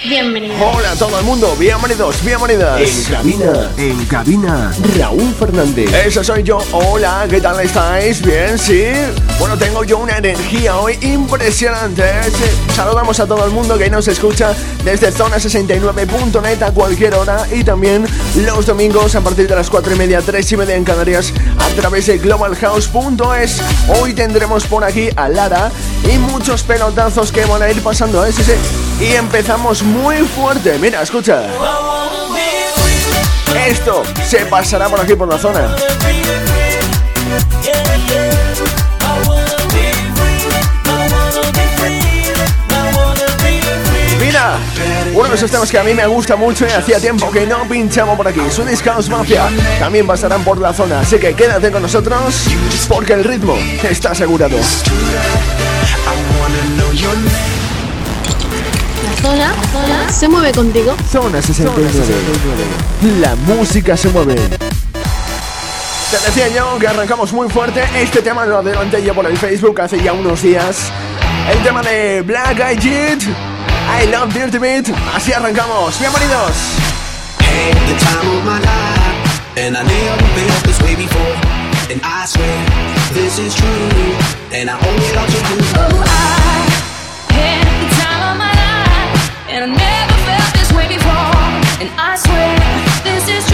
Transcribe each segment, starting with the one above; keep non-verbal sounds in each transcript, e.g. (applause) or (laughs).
Bienvenido. Hola a todo el mundo, bienvenidos, bienvenidas. En cabina, en cabina, Raúl Fernández. Eso soy yo. Hola, ¿qué tal estáis? ¿Bien? ¿Sí? Bueno, tengo yo una energía hoy impresionante. Saludamos a todo el mundo que nos escucha desde zona69.net a cualquier hora y también los domingos a partir de las 4 y media, 3 y media en Canarias a través de globalhouse.es. Hoy tendremos por aquí a Lara y muchos pelotazos que van a ir pasando. ¿eh? Sí, sí. Y empezamos muy fuerte. Mira, escucha. Esto se pasará por aquí por la zona. Mira, uno de esos temas que a mí me gusta mucho y hacía tiempo que no pinchamos por aquí. Swedish House Mafia también pasarán por la zona, así que quédate con nosotros porque el ritmo está asegurado. Zona, zona se mueve contigo. Zona 69. La música se mueve. Te decía yo que arrancamos muy fuerte. Este tema lo adelanté yo por el Facebook hace ya unos días. El tema de Black Eyed Jet. I love Dirty Beat. Así arrancamos. Bienvenidos. Had the time of my life, and I never felt this way before. And I swear this is true, and I owe it all to you. Oh, I swear this is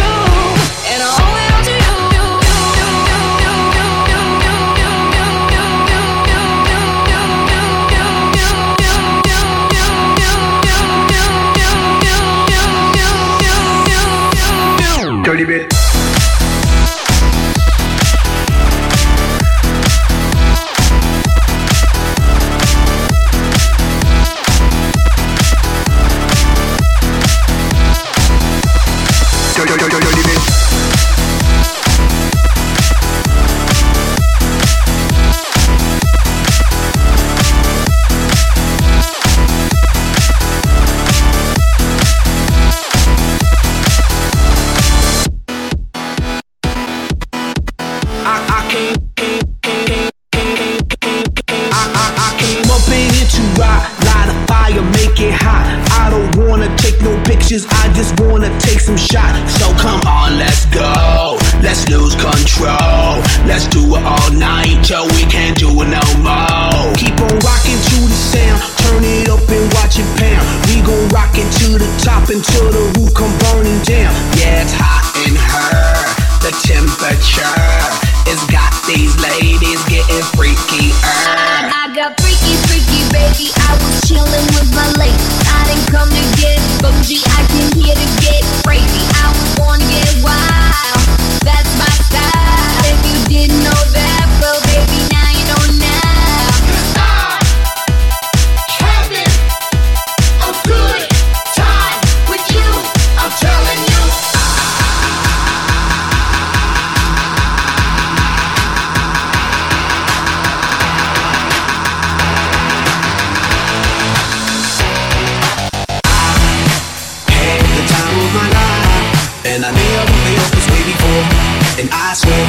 And I never faced this way before And I swear,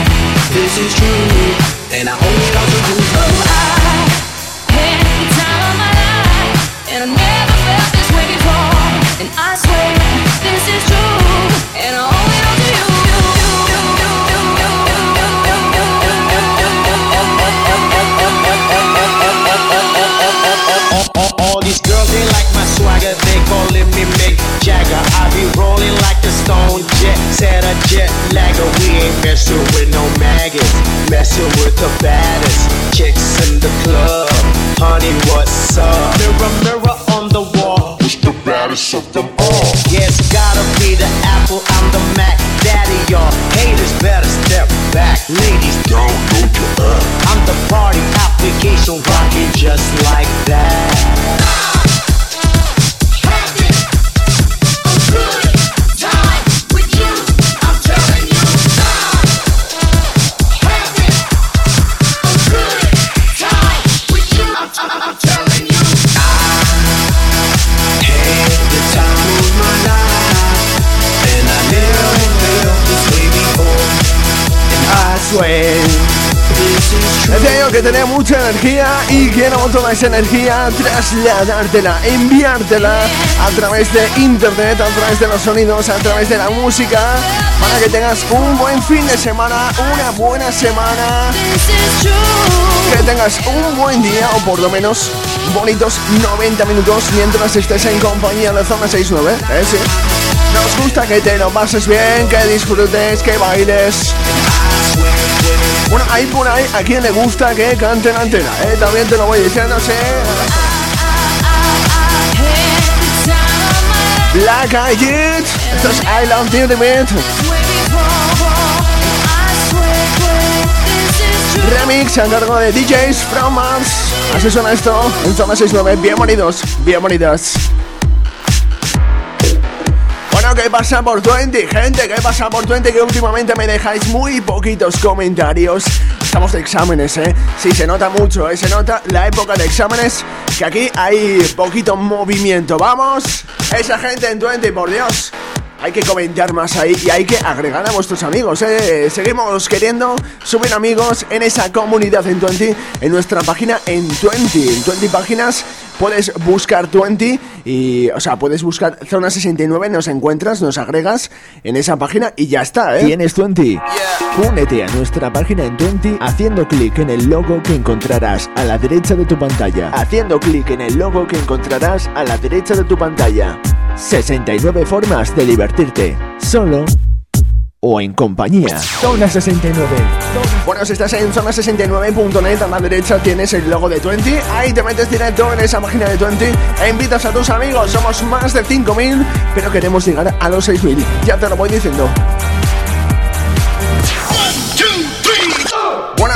this is true. And I only always cause you to jet lagger. We ain't messing with no maggots, messing with the baddest chicks in the club. Honey, what's up? Mirror, mirror on the wall, who's the baddest of them all? Yes, yeah, gotta be the apple. I'm the Mac, daddy. Y'all haters better step back, ladies. Don't go your ass. I'm the party application, rocking just like that. Y quiero toda esa energía trasladártela, enviártela a través de internet, a través de los sonidos, a través de la música, para que tengas un buen fin de semana, una buena semana, que tengas un buen día o por lo menos bonitos 90 minutos mientras estés en compañía de Zona 69. ¿eh? Sí. Nos gusta que te lo pases bien, que disfrutes, que bailes. Bueno, ahí por ahí, a quien le gusta que cante la antena, ¿eh? También te lo voy diciendo, sé. Black Eyed esto es I Love You Remix a cargo de DJs from Mars. Así suena esto en Zona 69. Bienvenidos, bienvenidas. ¿Qué pasa por 20? Gente, ¿qué pasa por 20? Que últimamente me dejáis muy poquitos comentarios. Estamos de exámenes, ¿eh? Sí, se nota mucho, ¿eh? Se nota la época de exámenes, que aquí hay poquito movimiento. ¡Vamos! Esa gente en 20, por Dios hay que comentar más ahí y hay que agregar a vuestros amigos. ¿eh? Seguimos queriendo subir amigos en esa comunidad en 20, en nuestra página en 20. En 20 páginas puedes buscar 20 y, o sea, puedes buscar Zona 69, nos encuentras, nos agregas en esa página y ya está, ¿eh? Tienes 20. Únete a nuestra página en 20 haciendo clic en el logo que encontrarás a la derecha de tu pantalla. Haciendo clic en el logo que encontrarás a la derecha de tu pantalla. 69 formas de divertirte, solo o en compañía. Zona 69. Bueno, si estás en zona69.net, a la derecha tienes el logo de 20. Ahí te metes directo en esa página de 20 e invitas a tus amigos. Somos más de 5.000, pero queremos llegar a los 6.000. Ya te lo voy diciendo.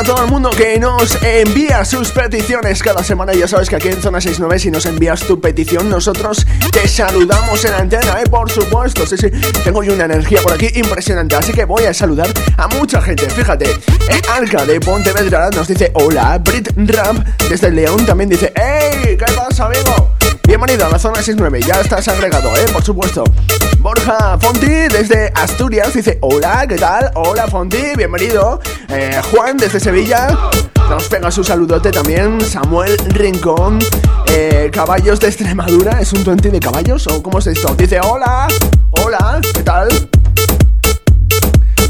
Todo el mundo que nos envía sus peticiones cada semana, ya sabes que aquí en Zona 69, si nos envías tu petición, nosotros te saludamos en antena, ¿eh? Por supuesto, sí, sí. Tengo una energía por aquí impresionante, así que voy a saludar a mucha gente. Fíjate, eh, Arca de Pontevedra nos dice hola, Brit Ram desde León también dice, ¡Hey! ¿Qué pasa, amigo? Bienvenido a la zona 69, ya estás agregado, eh, por supuesto. Borja Fonti desde Asturias dice: Hola, ¿qué tal? Hola Fonti, bienvenido. Eh, Juan desde Sevilla nos pega su saludote también. Samuel Rincón, eh, Caballos de Extremadura, ¿es un 20 de caballos o cómo es esto? Dice: Hola, hola, ¿qué tal?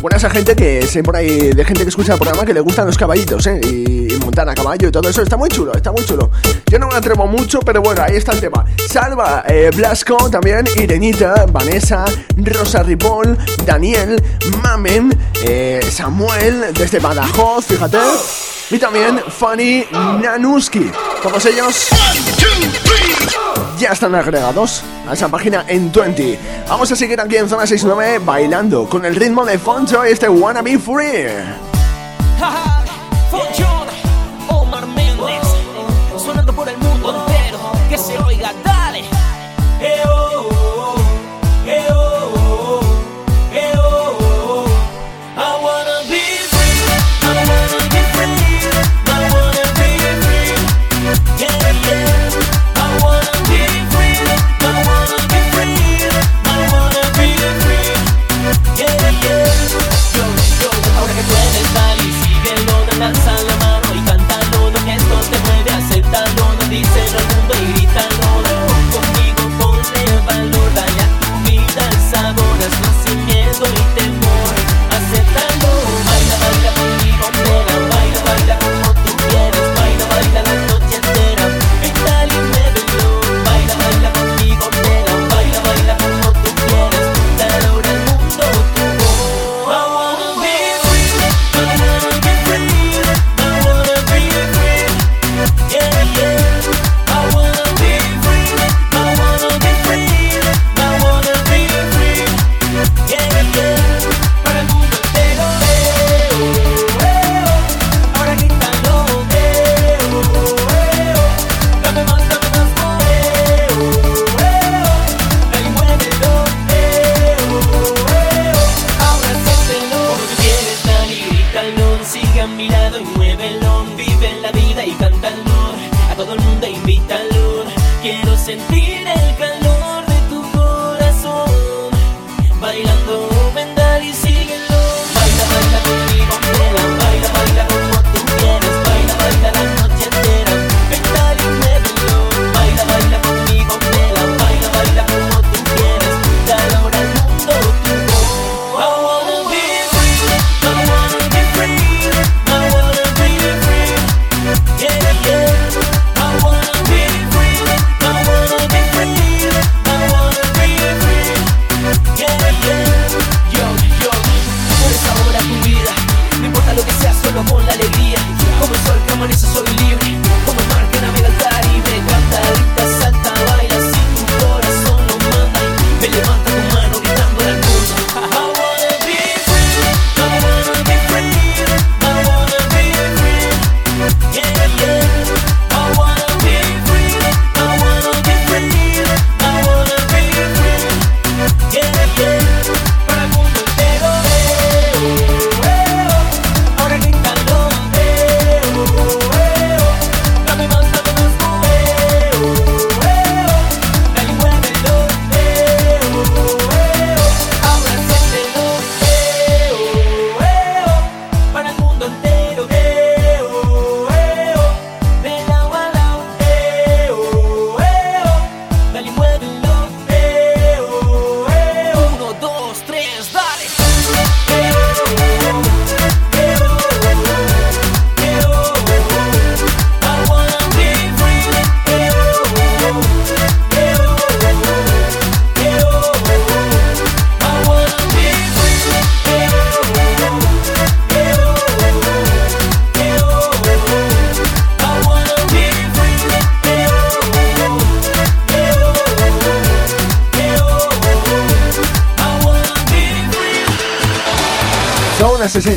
por esa gente que siempre ahí, de gente que escucha el programa que le gustan los caballitos, ¿eh? Y, montar a caballo y todo eso. Está muy chulo, está muy chulo. Yo no me atrevo mucho, pero bueno, ahí está el tema. Salva, eh, Blasco, también Irenita, Vanessa, Rosa Ripoll, Daniel, Mamen, eh, Samuel, desde Badajoz, fíjate. Y también Fanny Nanuski. Todos ellos. One, two ya están agregados a esa página en 20. Vamos a seguir aquí en Zona 69 bailando con el ritmo de Foncho y este Wanna Be Free.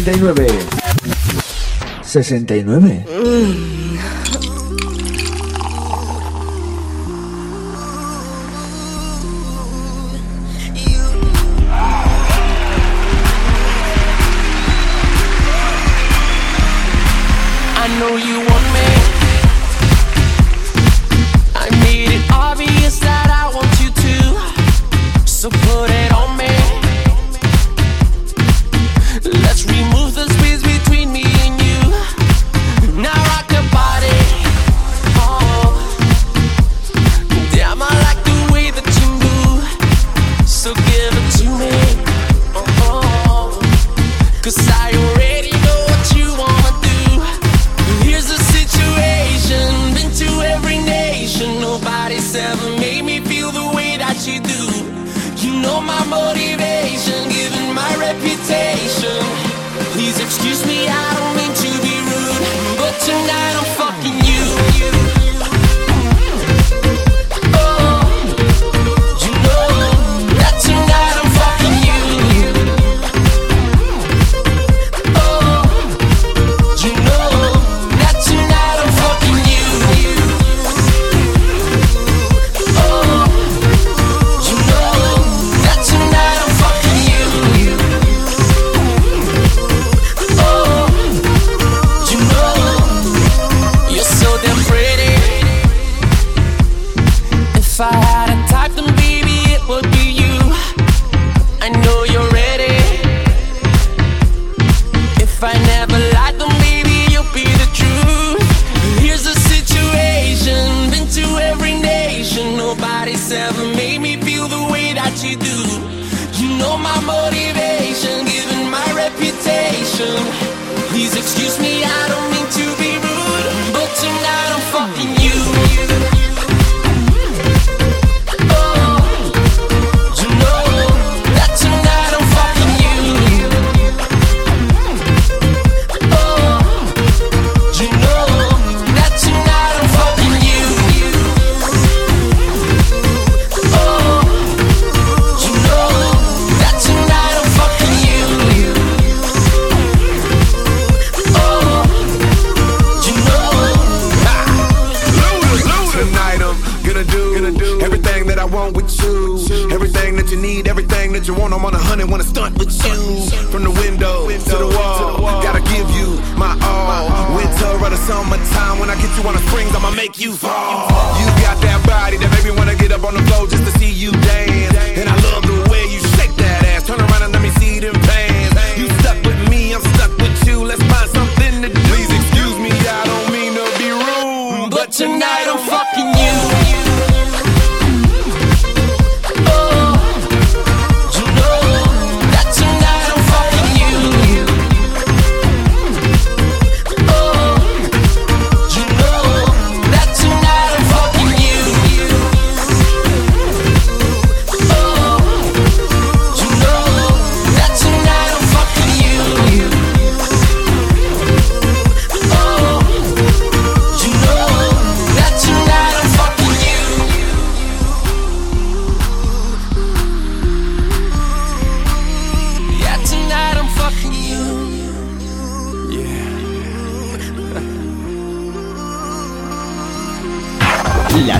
69. 69. On the springs, I'ma make you fall. You got that body that make me wanna get up on the floor just to see you dance.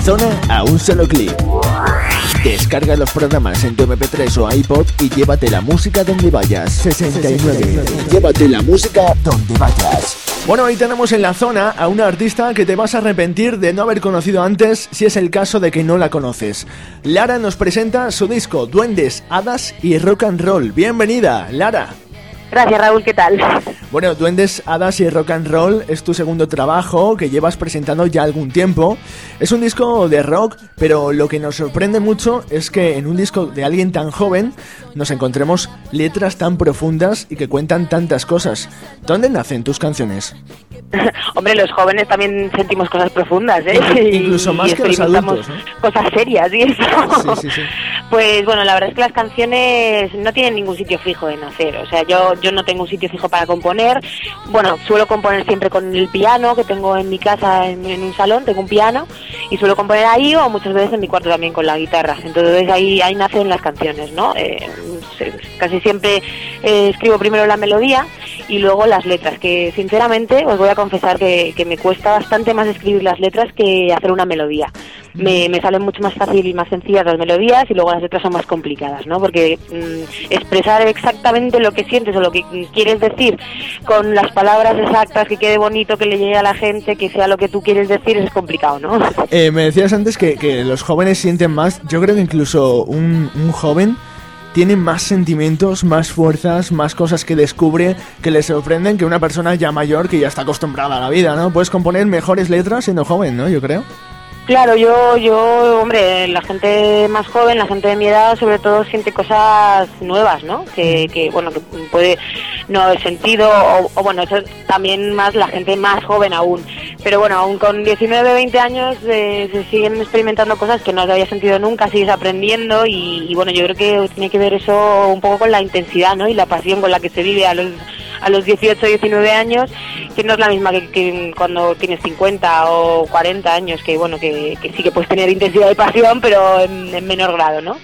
Zona a un solo clic. Descarga los programas en tu MP3 o iPod y llévate la música donde vayas. 69. Llévate la música donde vayas. Bueno, hoy tenemos en la zona a una artista que te vas a arrepentir de no haber conocido antes si es el caso de que no la conoces. Lara nos presenta su disco Duendes, Hadas y Rock and Roll. Bienvenida, Lara. Gracias, Raúl, ¿qué tal? Bueno, Duendes, Hadas y Rock and Roll es tu segundo trabajo que llevas presentando ya algún tiempo. Es un disco de rock, pero lo que nos sorprende mucho es que en un disco de alguien tan joven nos encontremos letras tan profundas y que cuentan tantas cosas. ¿Dónde nacen tus canciones? (laughs) Hombre, los jóvenes también sentimos cosas profundas, ¿eh? Incluso más Y que los adultos, Cosas serias y eso. Sí, sí, sí. Pues bueno, la verdad es que las canciones no tienen ningún sitio fijo en hacer. O sea, yo, yo no tengo un sitio fijo para componer. Bueno, suelo componer siempre con el piano que tengo en mi casa, en, en un salón, tengo un piano. Y suelo componer ahí o muchas veces en mi cuarto también con la guitarra. Entonces ahí, ahí nacen las canciones, ¿no? Eh, casi siempre eh, escribo primero la melodía y luego las letras, que sinceramente os voy a confesar que, que me cuesta bastante más escribir las letras que hacer una melodía. Me, me salen mucho más fácil y más sencillas las melodías y luego las letras son más complicadas, ¿no? Porque mm, expresar exactamente lo que sientes o lo que quieres decir con las palabras exactas, que quede bonito, que le llegue a la gente, que sea lo que tú quieres decir, es complicado, ¿no? Eh, me decías antes que, que los jóvenes sienten más. Yo creo que incluso un, un joven tiene más sentimientos, más fuerzas, más cosas que descubre que le sorprenden que una persona ya mayor que ya está acostumbrada a la vida, ¿no? Puedes componer mejores letras siendo joven, ¿no? Yo creo. Claro, yo, yo, hombre, la gente más joven, la gente de mi edad, sobre todo siente cosas nuevas, ¿no? Que, que bueno, que puede no haber sentido, o, o bueno, eso también más la gente más joven aún. Pero bueno, aún con 19, 20 años eh, se siguen experimentando cosas que no había sentido nunca, sigues aprendiendo y, bueno, yo creo que tiene que ver eso un poco con la intensidad, ¿no? Y la pasión con la que se vive a los a los 18, 19 años, que no es la misma que, cuando tienes 50 o 40 años, que bueno, que, sí que puedes tener intensidad y pasión, pero en menor grado, ¿no?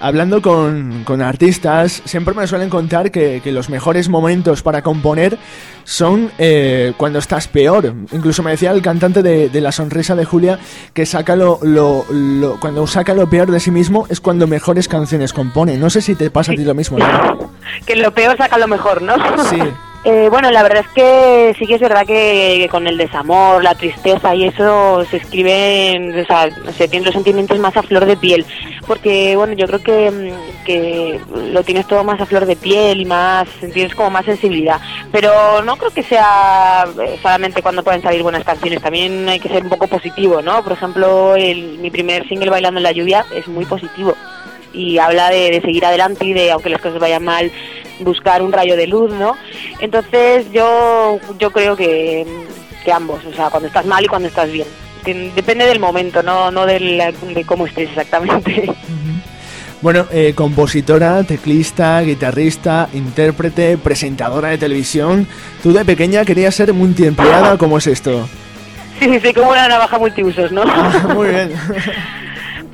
Hablando con, con artistas, siempre me suelen contar que, que los mejores momentos para componer son eh, cuando estás peor. Incluso me decía el cantante de, de La Sonrisa de Julia que saca lo, lo- lo- cuando saca lo peor de sí mismo es cuando mejores canciones compone. No sé si te pasa a ti lo mismo. ¿no? (laughs) Que lo peor saca lo mejor, ¿no? Sí. (laughs) Eh, bueno, la verdad es que sí que es verdad que, con el desamor, la tristeza y eso se escriben, o sea, se tienen los sentimientos más a flor de piel, porque bueno, yo creo que, mm, que lo tienes todo más a flor de piel y más, tienes como más sensibilidad, pero no creo que sea eh, solamente cuando pueden salir buenas canciones, también hay que ser un poco positivo, ¿no? Por ejemplo, el, mi primer single Bailando en la lluvia es muy positivo y habla de, de seguir adelante y de, aunque las cosas vayan mal, buscar un rayo de luz, ¿no? Entonces yo, yo creo que, que ambos, o sea, cuando estás mal y cuando estás bien. Depende del momento, no, no del- de cómo estés exactamente. (laughs) Bueno, eh, compositora, teclista, guitarrista, intérprete, presentadora de televisión. Tú de pequeña querías ser multiempleada, ¿cómo es esto? Sí, sí, sí, como una navaja multiusos, ¿no? Ah, muy bien. (laughs)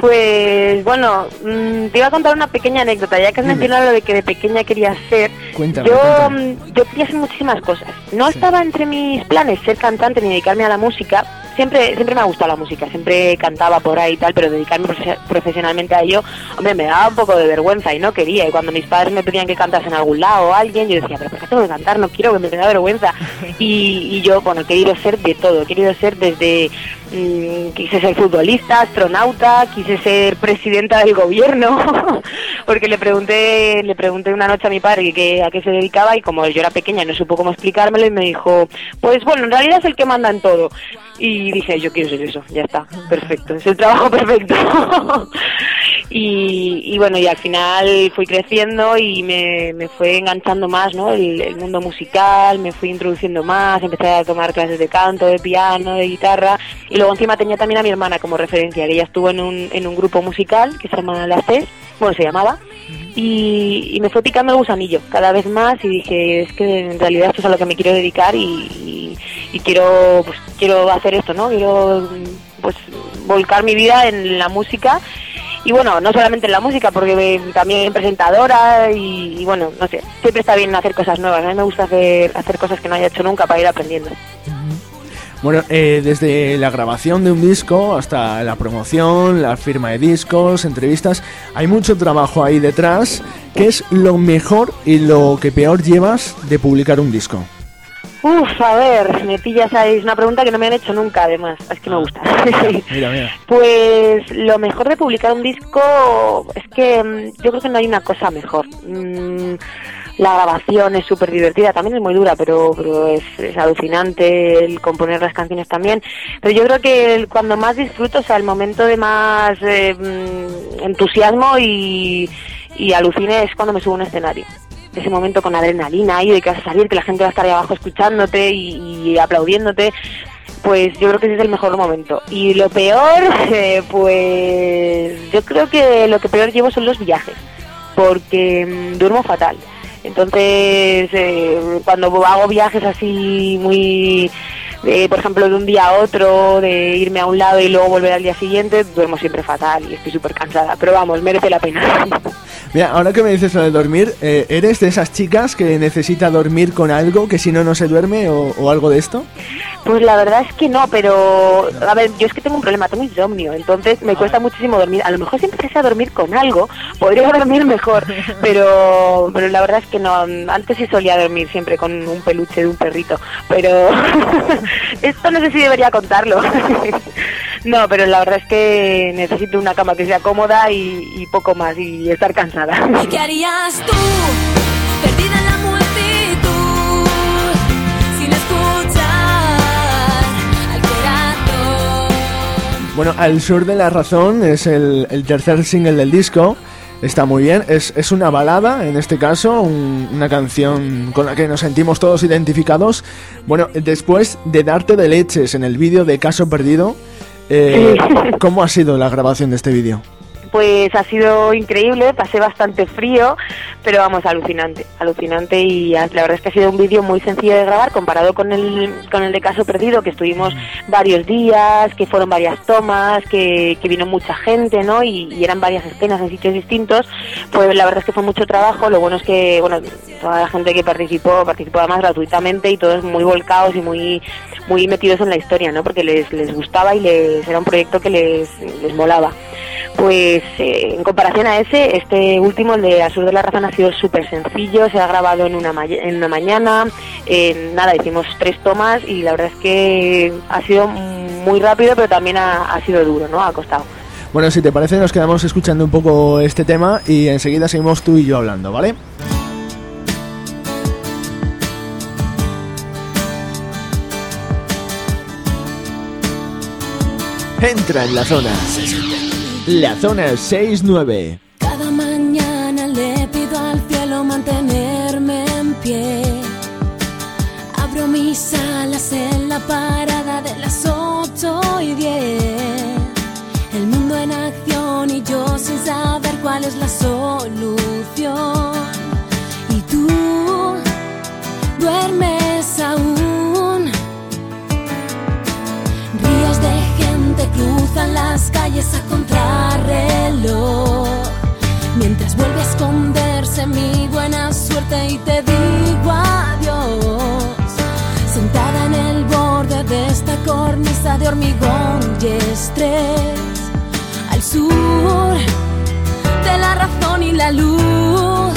Pues bueno, mm, te iba a contar una pequeña anécdota, ya que has Dime. mencionado lo de que de pequeña querías ser. Cuéntame, yo, cuéntame. yo quería hacer muchísimas cosas. No estaba entre mis planes ser cantante ni dedicarme a la música, siempre siempre me ha gustado la música, siempre cantaba por ahí y tal, pero dedicarme profe- profesionalmente a ello, hombre, me daba un poco de vergüenza y no quería. Y cuando mis padres me pedían que cantase en algún lado o alguien, yo decía, pero ¿por qué tengo que cantar? No quiero que me da vergüenza. (laughs) Y, y yo, bueno, he querido ser de todo, he querido ser desde, mm, quise ser futbolista, astronauta, quise ser presidenta del gobierno, (laughs) porque le pregunté, le pregunté una noche a mi padre que, a qué se dedicaba y como yo era pequeña no supo cómo explicármelo y me dijo, pues bueno, en realidad es el que manda en todo. Y dije, yo quiero ser eso, ya está, perfecto, es el trabajo perfecto. (laughs) y, y bueno, y al final fui creciendo y me, me fue enganchando más, ¿no? El, el mundo musical, me fui introduciendo más, empecé a tomar clases de canto, de piano, de guitarra. Y luego encima tenía también a mi hermana como referencia, que ella estuvo en un, en un grupo musical que se llama Las Tes, bueno, se llamaba. Y, y me fue picando el gusanillo cada vez más y dije, es que en realidad esto es a lo que me quiero dedicar y, y- y quiero, pues, quiero hacer esto, ¿no? Quiero pues volcar mi vida en la música y bueno, no solamente en la música, porque también presentadora y, y bueno, no sé, siempre está bien hacer cosas nuevas. A mí me gusta hacer, hacer cosas que no haya hecho nunca para ir aprendiendo. Bueno, eh, desde la grabación de un disco hasta la promoción, la firma de discos, entrevistas, hay mucho trabajo ahí detrás. ¿Qué es lo mejor y lo que peor llevas de publicar un disco? Uf, a ver, me pillas ahí, es una pregunta que no me han hecho nunca además, es que me gusta. (laughs) Mira, mira. Pues lo mejor de publicar un disco es que mm, yo creo que no hay una cosa mejor. Mm, la grabación es súper divertida, también es muy dura, pero, pero es, es alucinante el componer las canciones también. Pero yo creo que el- cuando más disfruto, o sea, el momento de más eh, mm, entusiasmo y, y alucine es cuando me subo a un escenario ese momento con adrenalina y de que vas a salir, que la gente va a estar ahí abajo escuchándote y, aplaudiéndote, pues yo creo que ese es el mejor momento. Y lo peor, (laughs) eh, pues yo creo que lo que peor llevo son los viajes, porque mm, duermo fatal. Entonces, eh, cuando hago viajes así muy, eh, por ejemplo, de un día a otro, de irme a un lado y luego volver al día siguiente, duermo siempre fatal y estoy súper cansada. Pero vamos, merece la pena. (laughs) Mira, ahora que me dices lo de dormir, eh, ¿eres de esas chicas que necesita dormir con algo que si no no se duerme o, o algo de esto? Pues la verdad es que no, pero a ver, yo es que tengo un problema, tengo insomnio, entonces me cuesta muchísimo dormir. A lo mejor si empezase a dormir con algo, podría dormir mejor, (laughs) pero pero la verdad es que no. Antes sí solía dormir siempre con un peluche de un perrito, pero esto no sé si debería contarlo. (laughs) no, pero la verdad es que necesito una cama que sea cómoda y, y poco más y estar cansada. ¿Y qué harías tú, perdida en la multitud, sin escuchar al corazón? Bueno, Al Sur de la Razón es el, el tercer single del disco. Está muy bien, es, es una balada en este caso, un- una canción con la que nos sentimos todos identificados. Bueno, después de darte de leches en el vídeo de Caso Perdido, eh, ¿cómo ha sido la grabación de este vídeo? Pues ha sido increíble, pasé bastante frío, pero vamos, alucinante, alucinante y la verdad es que ha sido un vídeo muy sencillo de grabar comparado con el, con el de Caso Perdido, que estuvimos varios días, que fueron varias tomas, que, que vino mucha gente, ¿no? Y, y eran varias escenas en sitios distintos, pues la verdad es que fue mucho trabajo, lo bueno es que, bueno, toda la gente que participó, participó además gratuitamente y todos muy volcados y muy muy metidos en la historia, ¿no? Porque les, les gustaba y les era un proyecto que les, les molaba. Pues eh, en comparación a ese, este último, el de Sur de la Razón, ha sido súper sencillo, se ha grabado en una, ma- en una mañana, nada, hicimos tres tomas y la verdad es que ha sido muy rápido, pero también ha, ha sido duro, ¿no? Ha costado. Bueno, si te parece, nos quedamos escuchando un poco este tema y enseguida seguimos tú y yo hablando, ¿vale? Entra en la zona. La zona 69. Cada mañana le pido al cielo mantenerme en pie. Abro mis alas en la parada de las ocho y diez. El mundo en acción y yo sin saber cuál es la solución. Y tú duermes aún. Cruzan las calles a contrarreloj. Mientras vuelve a esconderse mi buena suerte y te digo adiós. Sentada en el borde de esta cornisa de hormigón y estrés. Al sur de la razón y la luz.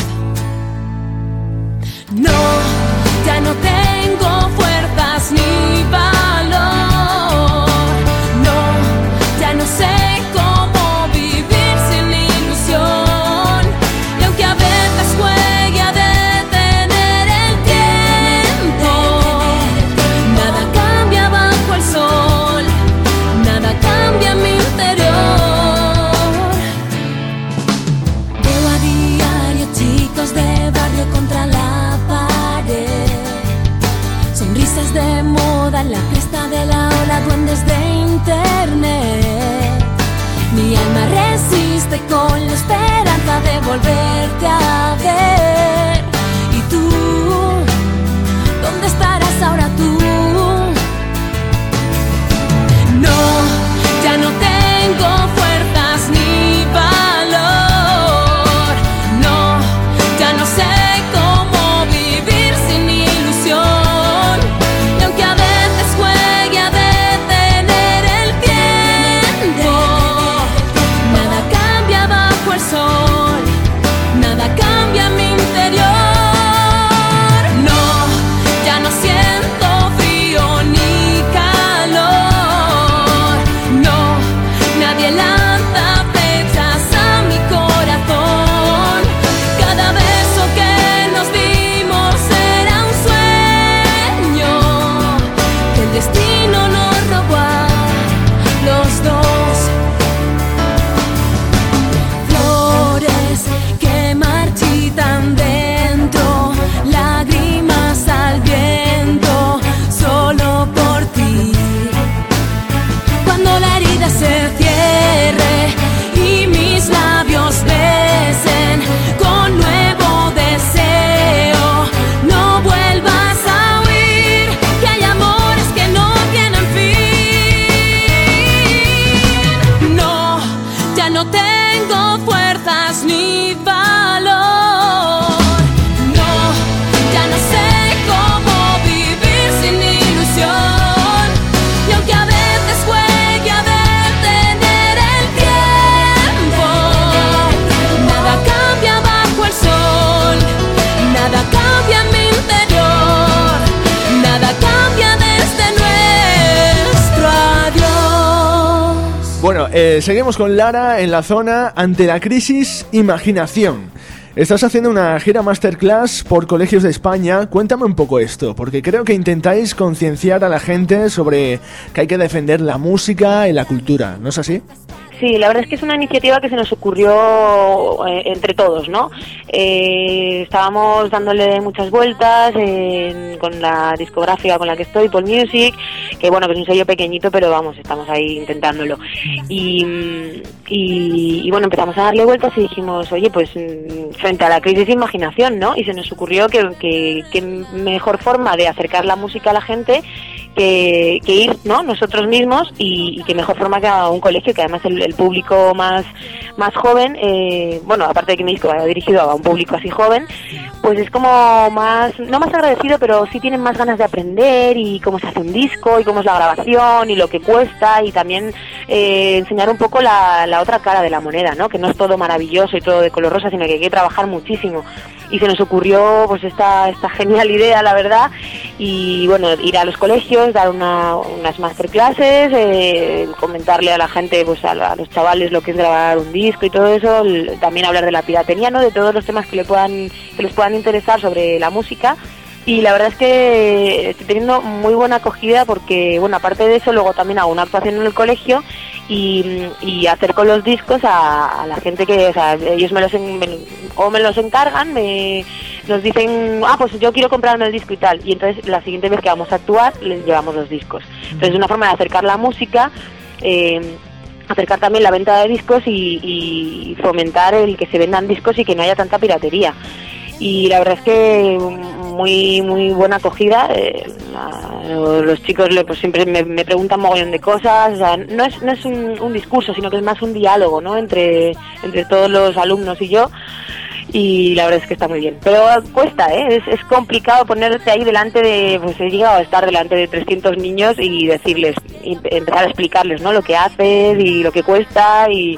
Eh, seguimos con Lara en la zona ante la crisis Imaginación. Estás haciendo una gira masterclass por colegios de España. Cuéntame un poco esto, porque creo que intentáis concienciar a la gente sobre que hay que defender la música y la cultura, ¿no es así? Sí, la verdad es que es una iniciativa que se nos ocurrió eh, entre todos, ¿no? Eh, estábamos dándole muchas vueltas eh, con la discográfica con la que estoy, Paul Music, que bueno, que es un sello pequeñito, pero vamos, estamos ahí intentándolo. Y, mm, y, y bueno, empezamos a darle vueltas y dijimos, oye, pues mm, frente a la crisis de imaginación, ¿no? Y se nos ocurrió que, que, que mejor forma de acercar la música a la gente que, que ir no nosotros mismos y, y que mejor forma que a un colegio que además el, el público más más joven eh, bueno aparte de que mi disco va dirigido a un público así joven pues es como más no más agradecido pero sí tienen más ganas de aprender y cómo se hace un disco y cómo es la grabación y lo que cuesta y también eh, enseñar un poco la, la otra cara de la moneda no que no es todo maravilloso y todo de color rosa sino que hay que trabajar muchísimo y se nos ocurrió pues esta, esta genial idea, la verdad, y bueno, ir a los colegios, dar una, unas masterclasses, eh, comentarle a la gente, pues a, los chavales lo que es grabar un disco y todo eso, también hablar de la piratería, ¿no? de todos los temas que, le puedan, que les puedan interesar sobre la música. Y la verdad es que estoy teniendo muy buena acogida porque, bueno, aparte de eso, luego también hago una actuación en el colegio y, y acerco los discos a, la gente que, o sea, ellos me los, o me los encargan, me, nos dicen, ah, pues yo quiero comprarme el disco y tal. Y entonces la siguiente vez que vamos a actuar, les llevamos los discos. Entonces es una forma de acercar la música. Eh, acercar también la venta de discos y fomentar el que se vendan discos y que no haya tanta piratería y la verdad es que muy muy buena acogida eh, los chicos pues siempre me, me, preguntan mogollón de cosas o sea, no es no es un, un, discurso sino que es más un diálogo no entre entre todos los alumnos y yo y la verdad es que está muy bien. Pero cuesta, ¿eh? Es, es complicado ponerte ahí delante de, pues he llegado a estar delante de 300 niños y decirles, y empezar a explicarles, ¿no? Lo que haces y lo que cuesta y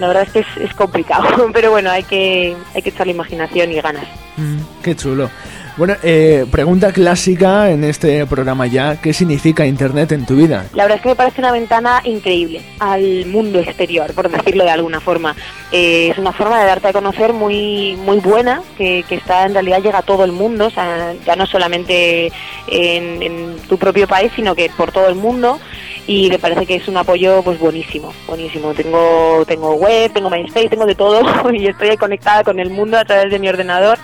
la verdad es que es, es complicado, (laughs) pero bueno, hay que, hay que echarle imaginación y ganas. Mm, qué chulo. Bueno, eh, pregunta clásica en este programa ya, ¿qué significa Internet en tu vida? La verdad es que me parece una ventana increíble al mundo exterior, por decirlo de alguna forma. Eh, es una forma de darte a conocer muy muy buena, que, que, está en realidad llega a todo el mundo, o sea, ya no solamente en, en tu propio país, sino que por todo el mundo y me parece que es un apoyo pues buenísimo, buenísimo. Tengo tengo web, tengo MySpace, tengo de todo (laughs) y estoy conectada con el mundo a través de mi ordenador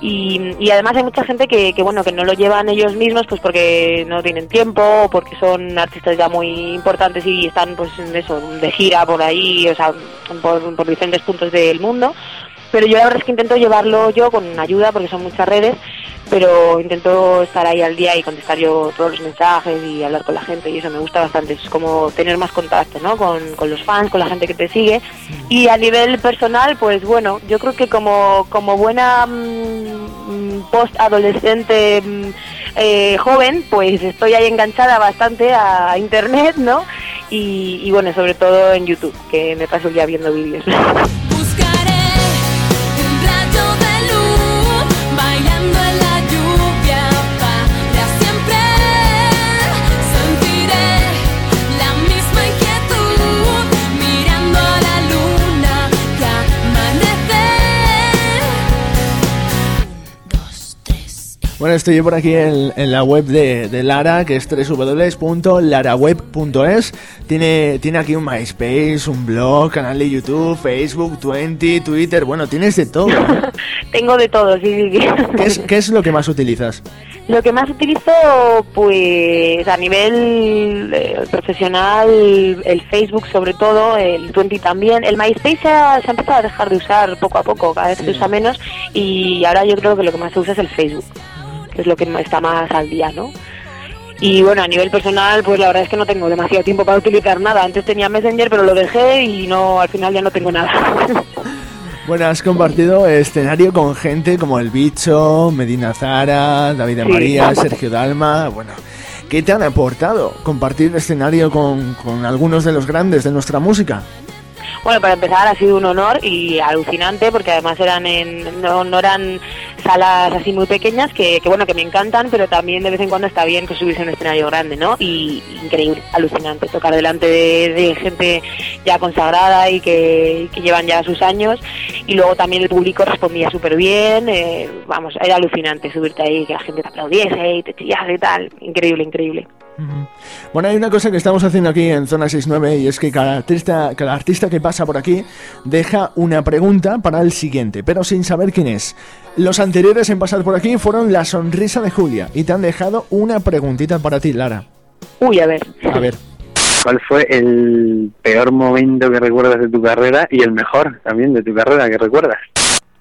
y, y además hay mucha gente que, que, bueno que no lo llevan ellos mismos pues porque no tienen tiempo o porque son artistas ya muy importantes y están pues eso de gira por ahí o sea por, por diferentes puntos del mundo pero yo la verdad es que intento llevarlo yo con ayuda porque son muchas redes pero intento estar ahí al día y contestar yo todos los mensajes y hablar con la gente y eso me gusta bastante, es como tener más contacto ¿no? con, con los fans, con la gente que te sigue y a nivel personal pues bueno, yo creo que como, como buena mmm, post-adolescente mmm, eh, joven pues estoy ahí enganchada bastante a internet ¿no? Y, y bueno, sobre todo en YouTube, que me paso día viendo vídeos. (laughs) Bueno, estoy por aquí en, en la web de, de, Lara, que es www.laraweb.es. Tiene, tiene aquí un MySpace, un blog, canal de YouTube, Facebook, Twenty, Twitter. Bueno, tienes de todo. (laughs) Tengo de todo, sí, sí, sí. ¿Qué es, ¿Qué es lo que más utilizas? Lo que más utilizo, pues a nivel eh, profesional, el Facebook sobre todo, el Twenty también. El MySpace se ha, se ha, empezado a dejar de usar poco a poco, cada vez se usa menos y ahora yo creo que lo que más se usa es el Facebook, es lo que está más al día, ¿no? Y bueno, a nivel personal, pues la verdad es que no tengo demasiado tiempo para utilizar nada. Antes tenía Messenger, pero lo dejé y no al final ya no tengo nada. (laughs) Bueno, has compartido escenario con gente como El Bicho, Medina Zara, David de sí. María, Sergio Dalma. Bueno, ¿qué te han aportado compartir escenario con, con algunos de los grandes de nuestra música? Bueno, para empezar ha sido un honor y alucinante porque además eran en, no, no eran salas así muy pequeñas que, que, bueno que me encantan, pero también de vez en cuando está bien que subiese un escenario grande, ¿no? Y increíble, alucinante tocar delante de, de gente ya consagrada y que, que, llevan ya sus años y luego también el público respondía súper bien, eh, vamos, era alucinante subirte ahí, que la gente te aplaudiese y te chillase y tal, increíble, increíble. Bueno, hay una cosa que estamos haciendo aquí en Zona 69 y es que cada artista, cada artista que pasa por aquí deja una pregunta para el siguiente, pero sin saber quién es. Los anteriores en pasar por aquí fueron La Sonrisa de Julia y te han dejado una preguntita para ti, Lara. Uy, a ver. A ver. ¿Cuál fue el peor momento que recuerdas de tu carrera y el mejor también de tu carrera que recuerdas?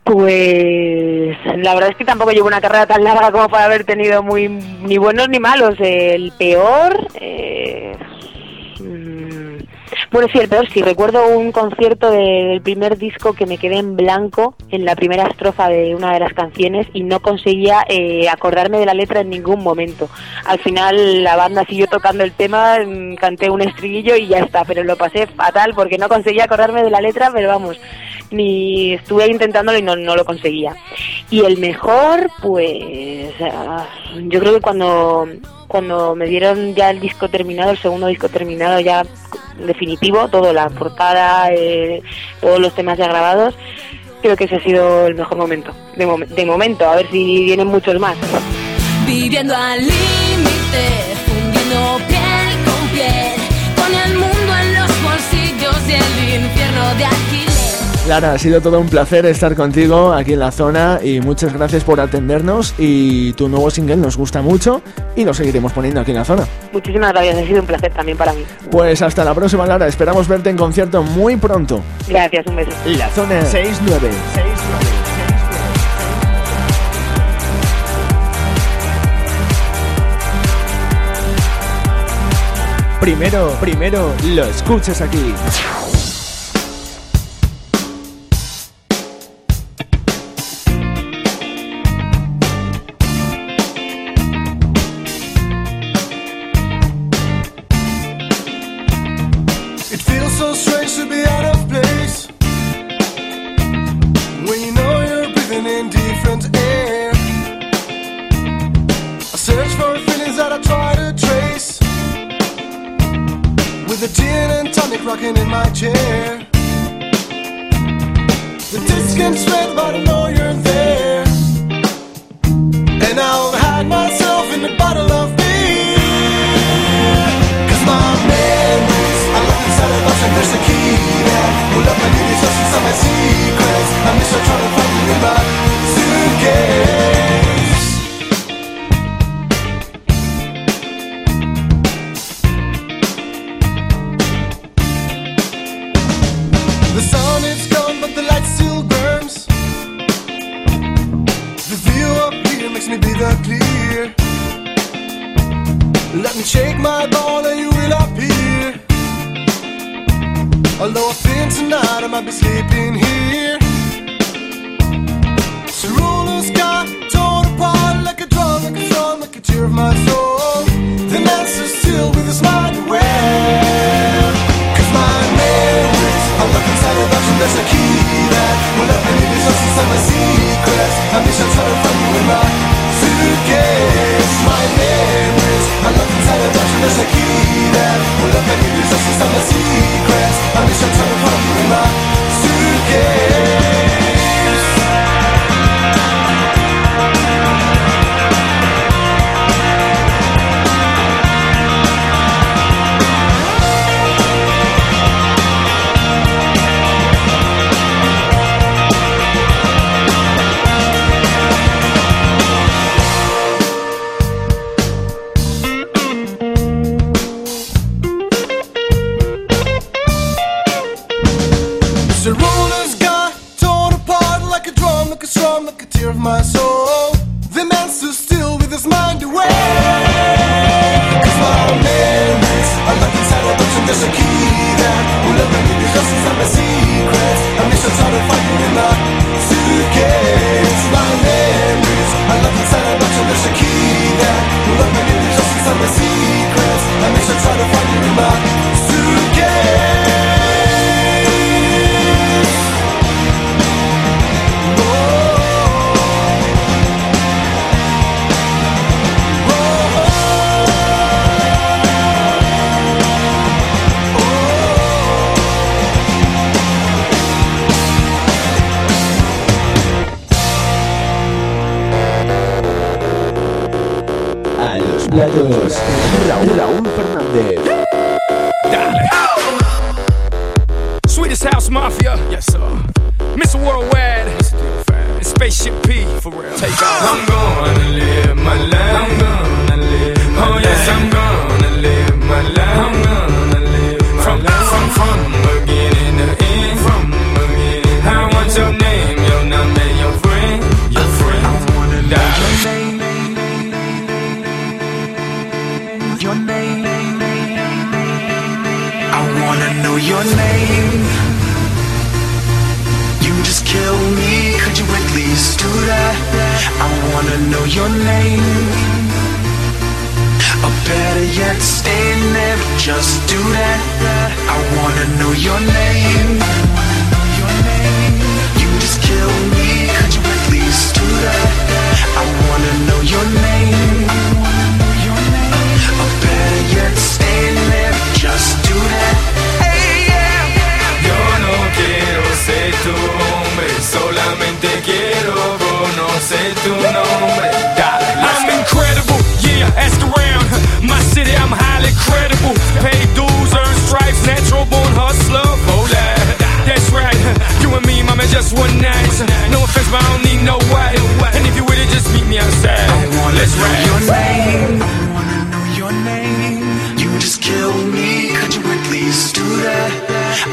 Pues la verdad es que tampoco llevo una carrera tan larga como para haber tenido muy ni buenos ni malos. El peor, eh, bueno sí, el peor sí. Recuerdo un concierto de, del primer disco que me quedé en blanco en la primera estrofa de una de las canciones y no conseguía eh, acordarme de la letra en ningún momento. Al final la banda siguió tocando el tema, canté un estribillo y ya está, pero lo pasé fatal porque no conseguía acordarme de la letra, pero vamos ni estuve intentándolo y no, no lo conseguía. Y el mejor, pues uh, yo creo que cuando, cuando me dieron ya el disco terminado, el segundo disco terminado ya definitivo, todo, la portada, eh, todos los temas ya grabados, creo que ese ha sido el mejor momento, de, mom de momento, a ver si vienen muchos más. Viviendo al límite, fundiendo piel con piel, con el mundo en los bolsillos y el infierno de alquiler. Lara, ha sido todo un placer estar contigo aquí en la zona y muchas gracias por atendernos y tu nuevo single nos gusta mucho y lo seguiremos poniendo aquí en la zona. Muchísimas gracias, ha sido un placer también para mí. Pues hasta la próxima Lara, esperamos verte en concierto muy pronto. Gracias, un beso. La zona 69. 69. Primero, primero, lo escuchas aquí. Let me shake my ball and you will appear. Although I think tonight I might be sleeping here. Just do that. I wanna know your name. You just kill me, could you at least do that? I wanna know your name. Or better yet, stay there, just do that. Hey, yeah. Yo no quiero ser tu hombre, solamente quiero conocer tu nombre. Dale, I'm incredible, yeah, ask around. My city, I'm highly credible. Pay dues, earn stripes, natural born hustler. Oh, Hola, that's right. You and me, mama, just one night. No offense, but I don't need no wife. And if you with it, just meet me outside. Let's ride. your name. I wanna know your name. You just kill me, could you at least do that?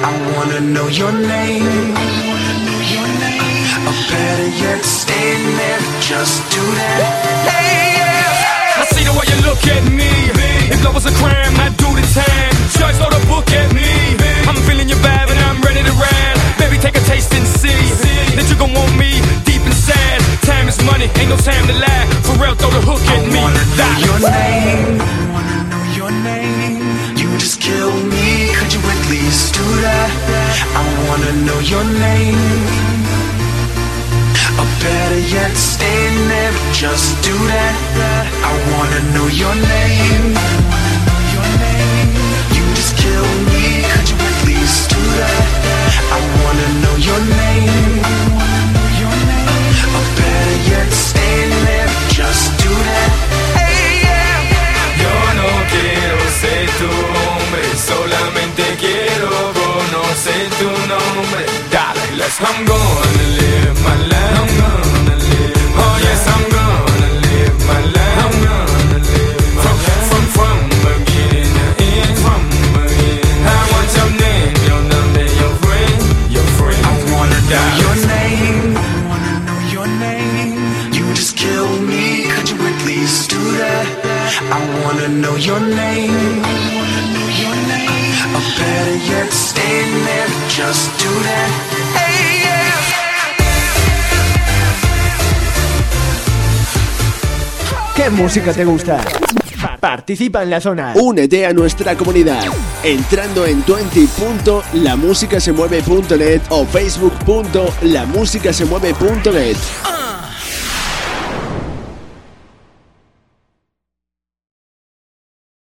I wanna know your name. I wanna know your name. Or better yet, stay there, just do that. Hey, why you look at me. If love was a crime, I'd do the time. Judge, throw the book at me. I'm feeling your vibe and I'm ready to ride. Baby, take a taste and see that you gon' want me deep inside. Time is money, ain't no time to lie. For real, throw the hook at I me. Wanna know your name. I wanna know your name. You just killed me. Could you at least do that? I wanna know your name. Just do that. I wanna know your name. You just kill me, could you at least do that? I wanna know your name. Or better yet, stand there, just do that. Hey, yeah. Yo no quiero ser tu hombre, solamente quiero conocer tu nombre. Dale, let's I'm gonna ¿Qué música te gusta? Participa en la zona. Únete a nuestra comunidad entrando en 20.lamusicasemueve.net o facebook.lamusicasemueve.net.